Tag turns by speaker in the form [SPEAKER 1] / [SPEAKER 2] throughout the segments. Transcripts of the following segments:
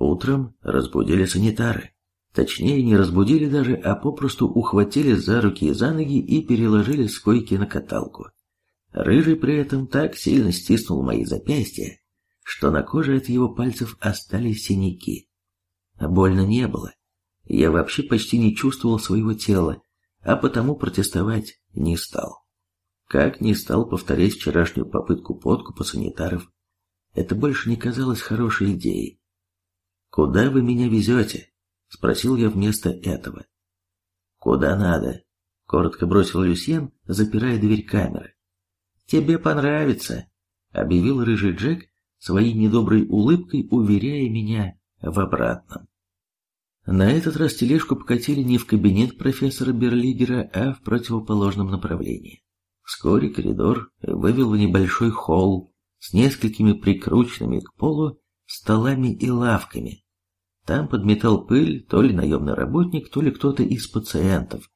[SPEAKER 1] Утром разбудили санитары. Точнее, не разбудили даже, а попросту ухватили за руки и за ноги и переложили с койки на каталку. Рыжий при этом так сильно стиснул мои запястья, что на коже от его пальцев остались синяки. Больно не было. Я вообще почти не чувствовал своего тела, а потому протестовать не стал. Как не стал повторять вчерашнюю попытку подкупа санитаров. Это больше не казалось хорошей идеей. «Куда вы меня везете?» — спросил я вместо этого. «Куда надо?» — коротко бросил Люсьен, запирая дверь камеры. «Тебе понравится», — объявил рыжий Джек своей недоброй улыбкой, уверяя меня в обратном. На этот раз тележку покатили не в кабинет профессора Берлигера, а в противоположном направлении. Вскоре коридор вывел в небольшой холл с несколькими прикрученными к полу столами и лавками. Там подметал пыль то ли наемный работник, то ли кто-то из пациентов.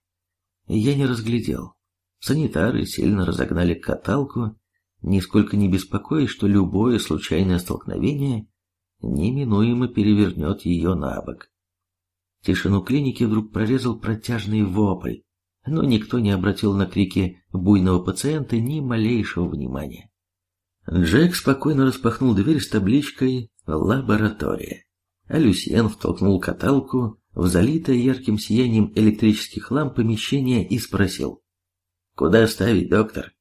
[SPEAKER 1] Я не разглядел. Санитары сильно разогнали каталку, нисколько не беспокоясь, что любое случайное столкновение неминуемо перевернет ее на бок. Тишину клиники вдруг прорезал протяжный вопль, но никто не обратил на крики буйного пациента ни малейшего внимания. Джек спокойно распахнул дверь с табличкой «Лаборатория», а Люсьен втолкнул каталку в залитое ярким сиянием электрических ламп помещение и спросил «Куда ставить, доктор?»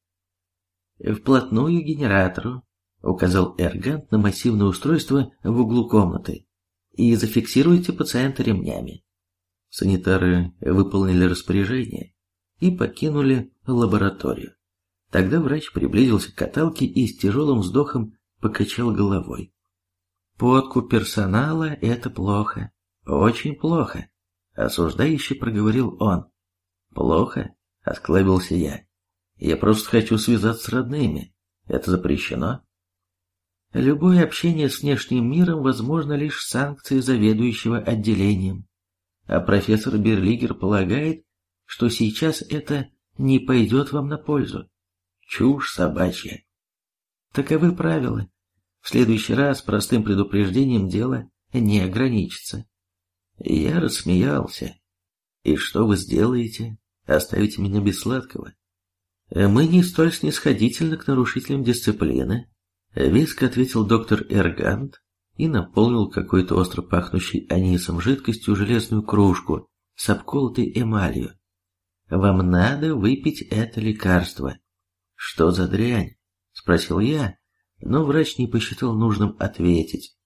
[SPEAKER 1] «Вплотную к генератору», — указал Эргант на массивное устройство в углу комнаты, «и зафиксируйте пациента ремнями». Санитары выполнили распоряжение и покинули лабораторию. Тогда врач приблизился к каталке и с тяжелым вздохом покачал головой. «Подкуп персонала — это плохо, очень плохо», — осуждающе проговорил он. «Плохо?» — осклабился я. «Я просто хочу связаться с родными. Это запрещено?» Любое общение с внешним миром возможно лишь санкцией заведующего отделением. А профессор Берлигер полагает, что сейчас это не пойдет вам на пользу. Чушь собачья. Таковы правила. В следующий раз простым предупреждением дело не ограничится. Я рассмеялся. И что вы сделаете? Оставите меня без сладкого? Мы не столь снисходительны к нарушителям дисциплины. Веско ответил доктор Эргант и наполнил какой-то остро пахнущей анисом жидкостью железную кружку с обколотой эмалью. Вам надо выпить это лекарство. «Что за дрянь?» – спросил я, но врач не посчитал нужным ответить.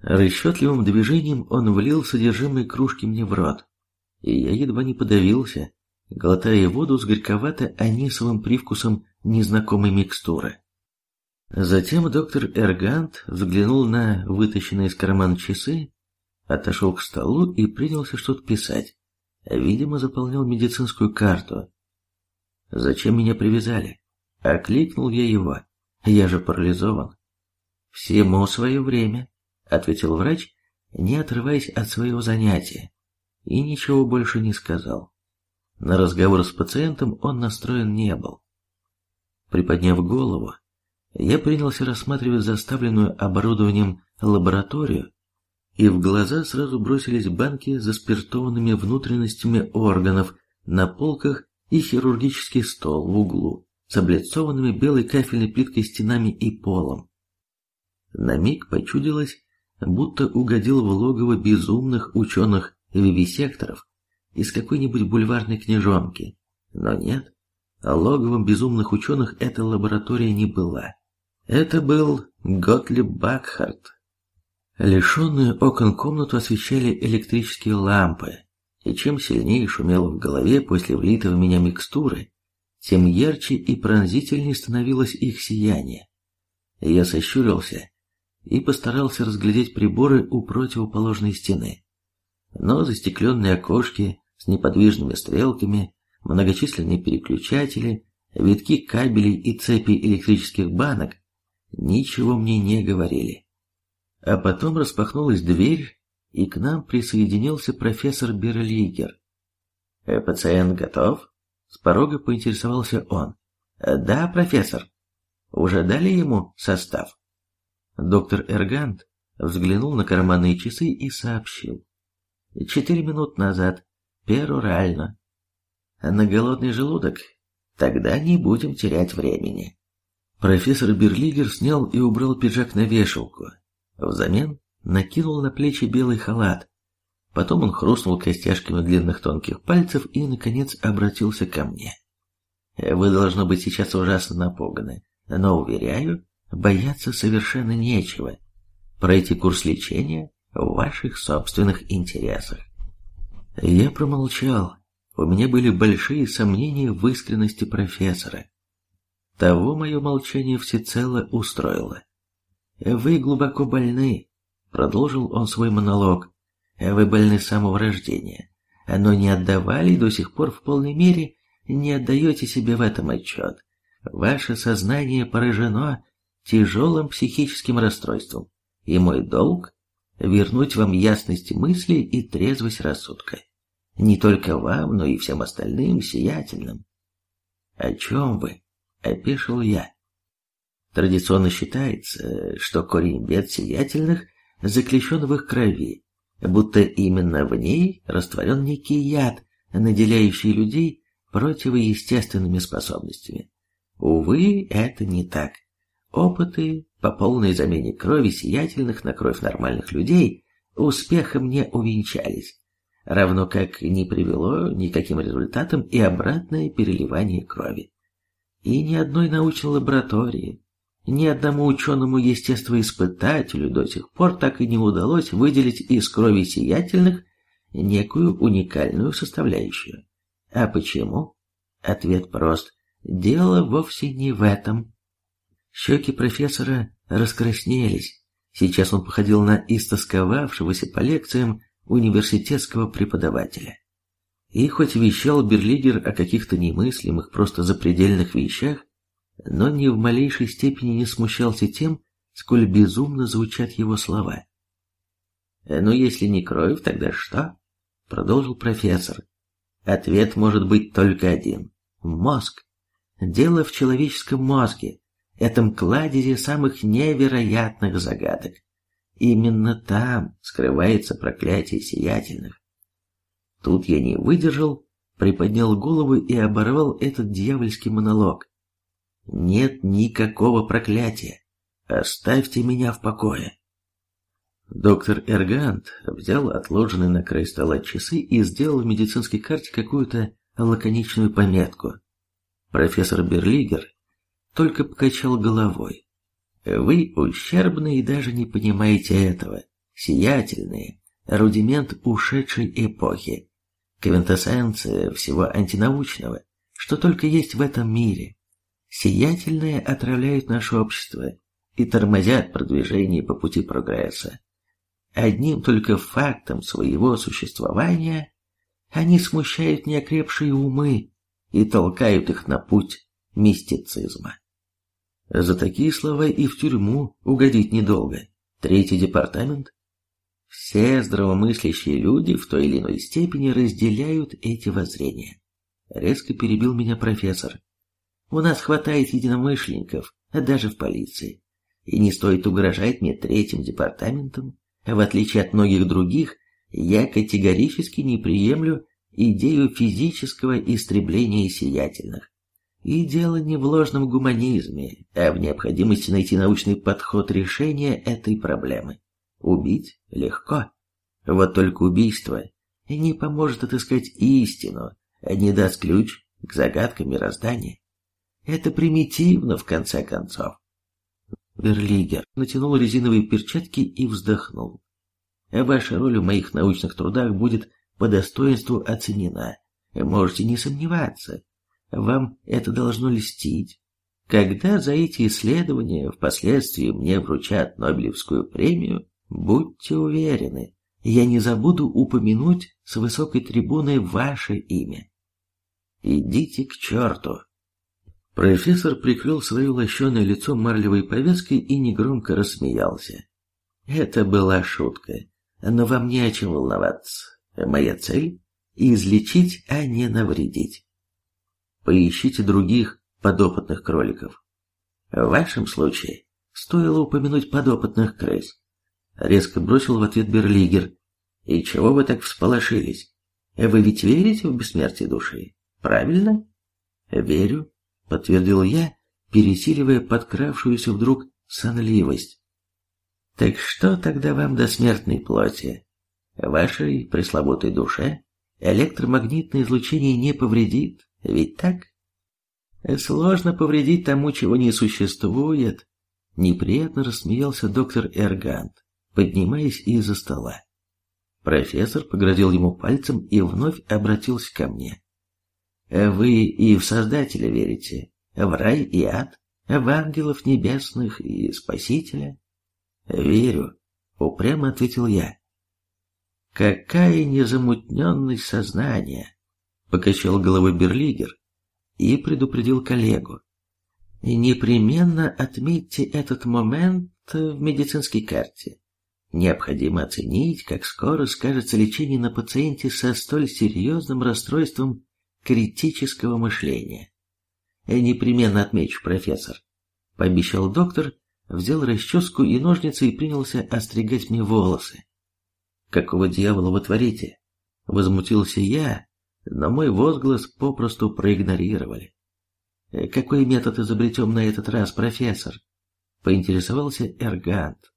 [SPEAKER 1] Расчетливым движением он влил содержимое кружки мне в рот, и я едва не подавился, глотая воду с горьковато-анисовым привкусом незнакомой микстуры. Затем доктор Эргант взглянул на вытащенные из кармана часы, отошел к столу и принялся что-то писать. Видимо, заполнял медицинскую карту. Зачем меня привязали? Окликнул я его. Я же парализован. Всему свое время, ответил врач, не отрываясь от своего занятия, и ничего больше не сказал. На разговор с пациентом он настроен не был. Приподняв голову, я принялся рассматривать заставленную оборудованием лабораторию, и в глаза сразу бросились банки с заспиртованными внутренностями органов на полках и хирургический стол в углу с облицованными белой кафельной плиткой стенами и полом. На миг почудилось, будто угодил в логово безумных ученых-вивисекторов из какой-нибудь бульварной книжонки. Но нет, логовом безумных ученых эта лаборатория не была. Это был Готлиб Бакхарт. Лишенную окон комнату освещали электрические лампы, и чем сильнее шумело в голове после влитого в меня микстуры, тем ярче и пронзительнее становилось их сияние. Я сощурился и постарался разглядеть приборы у противоположной стены. Но застекленные окошки с неподвижными стрелками, многочисленные переключатели, витки кабелей и цепи электрических банок ничего мне не говорили. А потом распахнулась дверь, и к нам присоединился профессор Берлигер. «Э, «Пациент готов?» С порога поинтересовался он. «Да, профессор. Уже дали ему состав?» Доктор Эргант взглянул на карманные часы и сообщил. Четыре минут назад. Перурально. На голодный желудок? Тогда не будем терять времени. Профессор Берлигер снял и убрал пиджак на вешалку. Взамен накинул на плечи белый халат. Потом он хрустнул костяшками длинных тонких пальцев и, наконец, обратился ко мне. «Вы, должно быть, сейчас ужасно напуганы, но, уверяю, бояться совершенно нечего. Пройти курс лечения в ваших собственных интересах». Я промолчал. У меня были большие сомнения в искренности профессора. Того мое молчание всецело устроило. «Вы глубоко больны», — продолжил он свой монолог. «Вы больны с самого рождения, но не отдавали до сих пор в полной мере, не отдаете себе в этом отчет. Ваше сознание поражено тяжелым психическим расстройством, и мой долг — вернуть вам ясность мысли и трезвость рассудка. Не только вам, но и всем остальным сиятельным. О чем вы? Опешил я. Традиционно считается, что корень бед сиятельных заключен в их крови, будто именно в ней растворен некий яд, наделяющий людей противоестественными способностями. Увы, это не так. Опыты по полной замене крови сиятельных на кровь нормальных людей успехом не увенчались равно как не привело никаким результатам и обратное переливание крови. И ни одной научной лаборатории, ни одному ученому-естествоиспытателю до сих пор так и не удалось выделить из крови сиятельных некую уникальную составляющую. А почему? Ответ прост. Дело вовсе не в этом. Щеки профессора раскраснелись. Сейчас он походил на истосковавшегося по лекциям университетского преподавателя. И хоть вещал Берлигер о каких-то немыслимых, просто запредельных вещах, но ни в малейшей степени не смущался тем, сколь безумно звучат его слова. «Ну, если не кровь, тогда что?» — продолжил профессор. «Ответ может быть только один. Мозг. Дело в человеческом мозге, этом кладезе самых невероятных загадок. Именно там скрывается проклятие сиятельных. Тут я не выдержал, приподнял голову и оборвал этот дьявольский монолог. Нет никакого проклятия. Оставьте меня в покое. Доктор Эргант взял отложенные на край стола часы и сделал в медицинской карте какую-то лаконичную пометку. Профессор Берлигер только покачал головой. Вы ущербны и даже не понимаете этого. Сиятельные, рудимент ушедшей эпохи, квинтэссенция всего антинаучного, что только есть в этом мире. Сиятельные отравляют наше общество и тормозят продвижение по пути прогресса. Одним только фактом своего существования они смущают неокрепшие умы и толкают их на путь мистицизма. За такие слова и в тюрьму угодить недолго. Третий департамент. Все здравомыслящие люди в той или иной степени разделяют эти воззрения. Резко перебил меня профессор. У нас хватает единомышленников, даже в полиции. И не стоит угрожать мне третьим департаментом. В отличие от многих других, я категорически не приемлю идею физического истребления сиятельных. И дело не в ложном гуманизме, а в необходимости найти научный подход решения этой проблемы. Убить легко. Вот только убийство не поможет отыскать истину, а не даст ключ к загадкам мироздания. Это примитивно, в конце концов. Берлигер натянул резиновые перчатки и вздохнул. Ваша роль в моих научных трудах будет по достоинству оценена. Можете не сомневаться, вам это должно льстить. Когда за эти исследования впоследствии мне вручат Нобелевскую премию, будьте уверены, я не забуду упомянуть с высокой трибуны ваше имя. Идите к черту. Профессор прикрыл свое лощеное лицо марлевой повязкой и негромко рассмеялся. Это была шутка, но вам не о чем волноваться. Моя цель — излечить, а не навредить. Поищите других подопытных кроликов. В вашем случае стоило упомянуть подопытных крыс. Резко бросил в ответ Берлигер. И чего вы так всполошились? Вы ведь верите в бессмертие души, правильно? Верю, подтвердил я, пересиливая подкравшуюся вдруг сонливость. Так что тогда вам до смертной плоти? Вашей пресловутой душе электромагнитное излучение не повредит, ведь так? Сложно повредить тому, чего не существует. Неприятно рассмеялся доктор Эргант, поднимаясь из-за стола. Профессор погрозил ему пальцем и вновь обратился ко мне. «Вы и в Создателя верите, в рай и ад, в ангелов небесных и Спасителя?» «Верю», — упрямо ответил я. «Какая незамутненность сознания!» — покачал головой Берлигер и предупредил коллегу. «Непременно отметьте этот момент в медицинской карте. Необходимо оценить, как скоро скажется лечение на пациенте со столь серьезным расстройством критического мышления. Непременно отмечу, профессор, пообещал доктор, взял расческу и ножницы и принялся остригать мне волосы. Какого дьявола вы творите? Возмутился я, но мой возглас попросту проигнорировали. Какой метод изобретем на этот раз, профессор? Поинтересовался Эргант.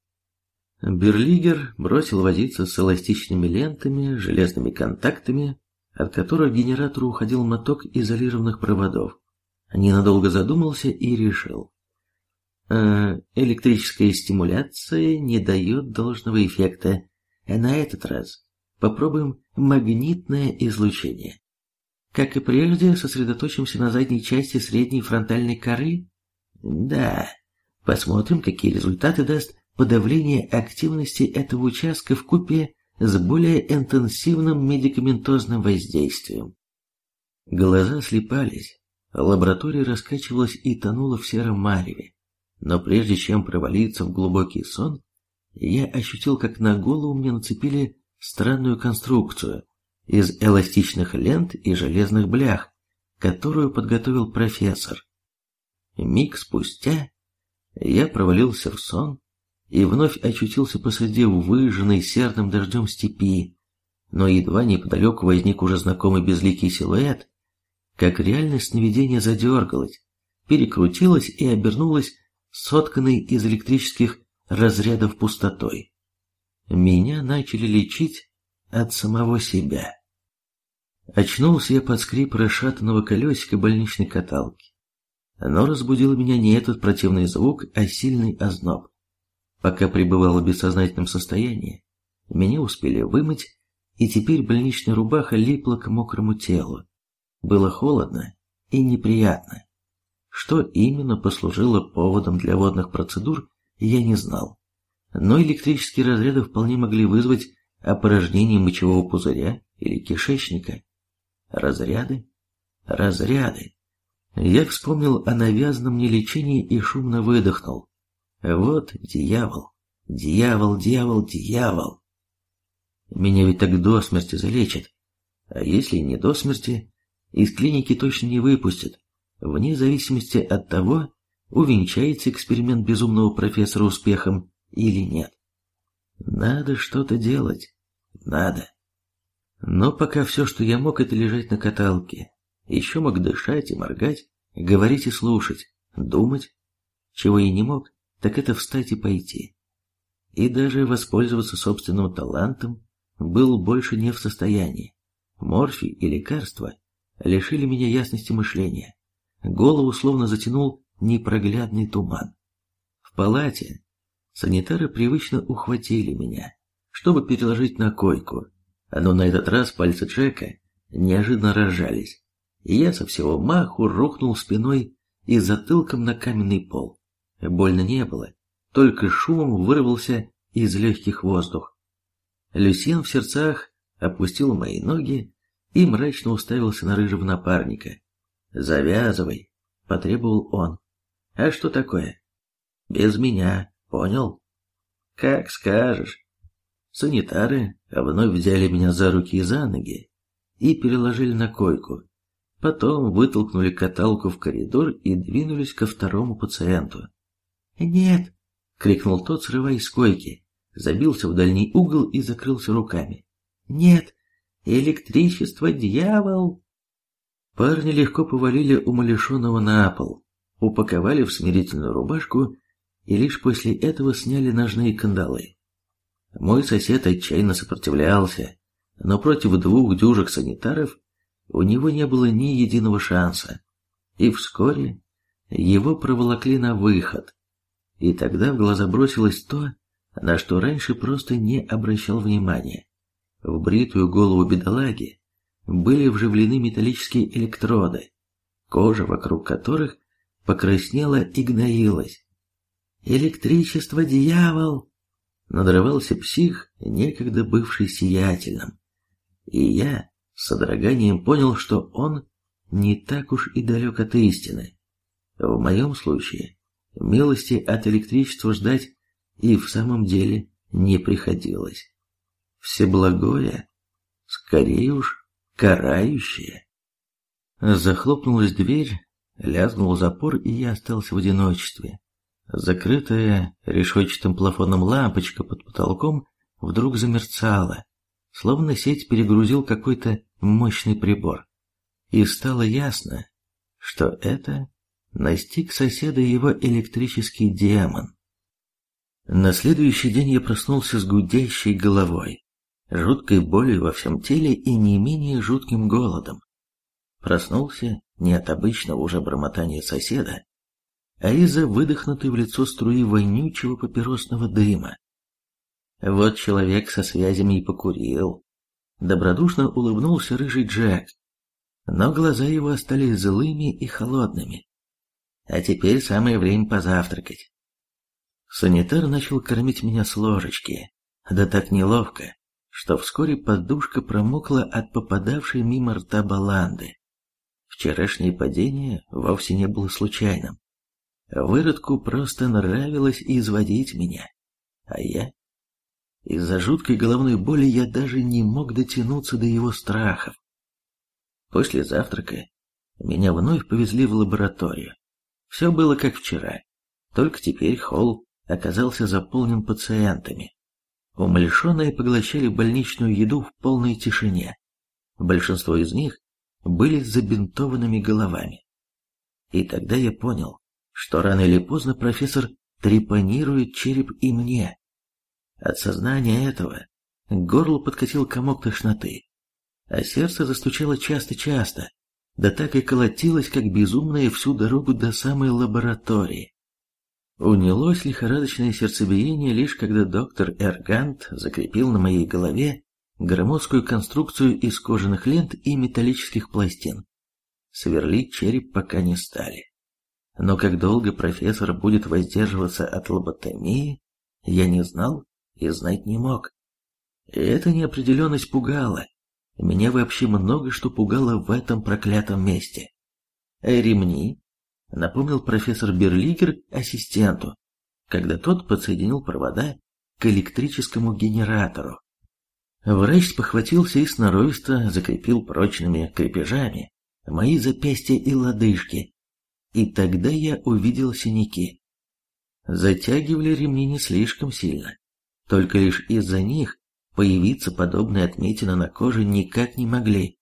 [SPEAKER 1] Берлигер бросил возиться с эластичными лентами, железными контактами, от которых генератору уходил моток изолированных проводов. Ненадолго задумался и решил. Э, электрическая стимуляция не дает должного эффекта. На этот раз попробуем магнитное излучение. Как и прежде, сосредоточимся на задней части средней фронтальной коры. Да, посмотрим, какие результаты даст подавление активности этого участка в купе с более интенсивным медикаментозным воздействием. Глаза слепались, лаборатория раскачивалась и тонула в сером мареве. Но прежде чем провалиться в глубокий сон, я ощутил, как на голову мне нацепили странную конструкцию из эластичных лент и железных блях, которую подготовил профессор. Миг спустя я провалился в сон, и вновь очутился посреди выжженной серным дождем степи, но едва неподалеку возник уже знакомый безликий силуэт, как реальность сновидения задергалась, перекрутилась и обернулась сотканной из электрических разрядов пустотой. Меня начали лечить от самого себя. Очнулся я под скрип расшатанного колесика больничной каталки. Но разбудил меня не этот противный звук, а сильный озноб. Пока пребывал в бессознательном состоянии, меня успели вымыть, и теперь больничная рубаха липла к мокрому телу. Было холодно и неприятно. Что именно послужило поводом для водных процедур, я не знал. Но электрические разряды вполне могли вызвать опорожнение мочевого пузыря или кишечника. Разряды? Разряды. Я вспомнил о навязанном мне лечении и шумно выдохнул. Вот дьявол, дьявол, дьявол, дьявол. Меня ведь так до смерти залечат. А если не до смерти, из клиники точно не выпустят, вне зависимости от того, увенчается эксперимент безумного профессора успехом или нет. Надо что-то делать. Надо. Но пока все, что я мог, это лежать на каталке. Еще мог дышать и моргать, говорить и слушать, думать, чего я не мог, так это встать и пойти. И даже воспользоваться собственным талантом был больше не в состоянии. Морфий и лекарства лишили меня ясности мышления. Голову словно затянул непроглядный туман. В палате санитары привычно ухватили меня, чтобы переложить на койку, но на этот раз пальцы Джека неожиданно разжались, и я со всего маху рухнул спиной и затылком на каменный пол. Больно не было, только шумом вырвался из легких воздух. Люсьен в сердцах опустил мои ноги и мрачно уставился на рыжего напарника. «Завязывай», — потребовал он. «А что такое?» «Без меня, понял?» «Как скажешь». Санитары вновь взяли меня за руки и за ноги и переложили на койку. Потом вытолкнули каталку в коридор и двинулись ко второму пациенту. «Нет!» — крикнул тот, срываясь с койки. забился в дальний угол и закрылся руками. «Нет, электричество, дьявол!» Парни легко повалили умалишенного на пол, упаковали в смирительную рубашку и лишь после этого сняли ножные кандалы. Мой сосед отчаянно сопротивлялся, но против двух дюжек санитаров у него не было ни единого шанса, и вскоре его проволокли на выход. И тогда в глаза бросилось то, на что раньше просто не обращал внимания. В бритую голову бедолаги были вживлены металлические электроды, кожа вокруг которых покраснела и гноилась. «Электричество, дьявол!» Надрывался псих, некогда бывший сиятельным. И я с содроганием понял, что он не так уж и далек от истины. В моем случае милости от электричества ждать и в самом деле не приходилось. Всеблагое, скорее уж, карающее. Захлопнулась дверь, лязгнул запор, и я остался в одиночестве. Закрытая решетчатым плафоном лампочка под потолком вдруг замерцала, словно сеть перегрузил какой-то мощный прибор. И стало ясно, что это настиг соседа его электрический демон. На следующий день я проснулся с гудящей головой, жуткой болью во всем теле и не менее жутким голодом. Проснулся не от обычного уже бормотания соседа, а из-за выдохнутой в лицо струи вонючего папиросного дыма. Вот человек со связями и покурил. Добродушно улыбнулся рыжий Джек, но глаза его остались злыми и холодными. А теперь самое время позавтракать. Санитар начал кормить меня с ложечки, да так неловко, что вскоре подушка промокла от попадавшей мимо рта баланды. Вчерашнее падение вовсе не было случайным. Выродку просто нравилось изводить меня, а я... Из-за жуткой головной боли я даже не мог дотянуться до его страхов. После завтрака меня вновь повезли в лабораторию. Все было как вчера, только теперь холл оказался заполнен пациентами. Умалишенные поглощали больничную еду в полной тишине. Большинство из них были с забинтованными головами. И тогда я понял, что рано или поздно профессор трепанирует череп и мне. От сознания этого к горлу подкатил комок тошноты, а сердце застучало часто-часто, да так и колотилось, как безумное всю дорогу до самой лаборатории. Унялось лихорадочное сердцебиение лишь когда доктор Эргант закрепил на моей голове громоздкую конструкцию из кожаных лент и металлических пластин. Сверлить череп пока не стали. Но как долго профессор будет воздерживаться от лоботомии, я не знал и знать не мог. И эта неопределенность пугала. Меня вообще много что пугало в этом проклятом месте. Ремни напомнил профессор Берлигер ассистенту, когда тот подсоединил провода к электрическому генератору. Врач похватился и сноровисто закрепил прочными крепежами мои запястья и лодыжки, и тогда я увидел синяки. Затягивали ремни не слишком сильно, только лишь из-за них появиться подобные отметины на коже никак не могли,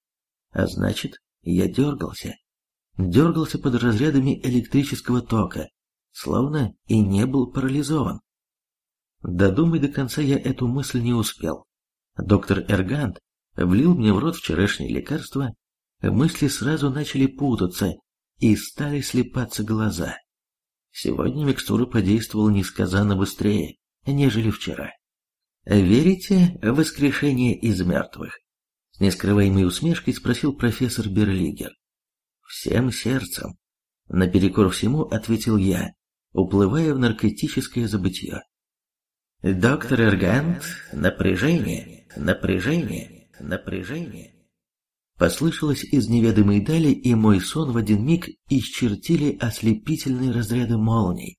[SPEAKER 1] а значит, я дергался дергался под разрядами электрического тока, словно и не был парализован. Додумать до конца я эту мысль не успел. Доктор Эргант влил мне в рот вчерашнее лекарство, мысли сразу начали путаться и стали слепаться глаза. Сегодня микстура подействовала несказанно быстрее, нежели вчера. «Верите в воскрешение из мертвых?» С нескрываемой усмешкой спросил профессор Берлигер. Всем сердцем. Наперекор всему ответил я, уплывая в наркотическое забытье. Доктор Эргант, напряжение, напряжение, напряжение. Послышалось из неведомой дали, и мой сон в один миг исчертили ослепительные разряды молний.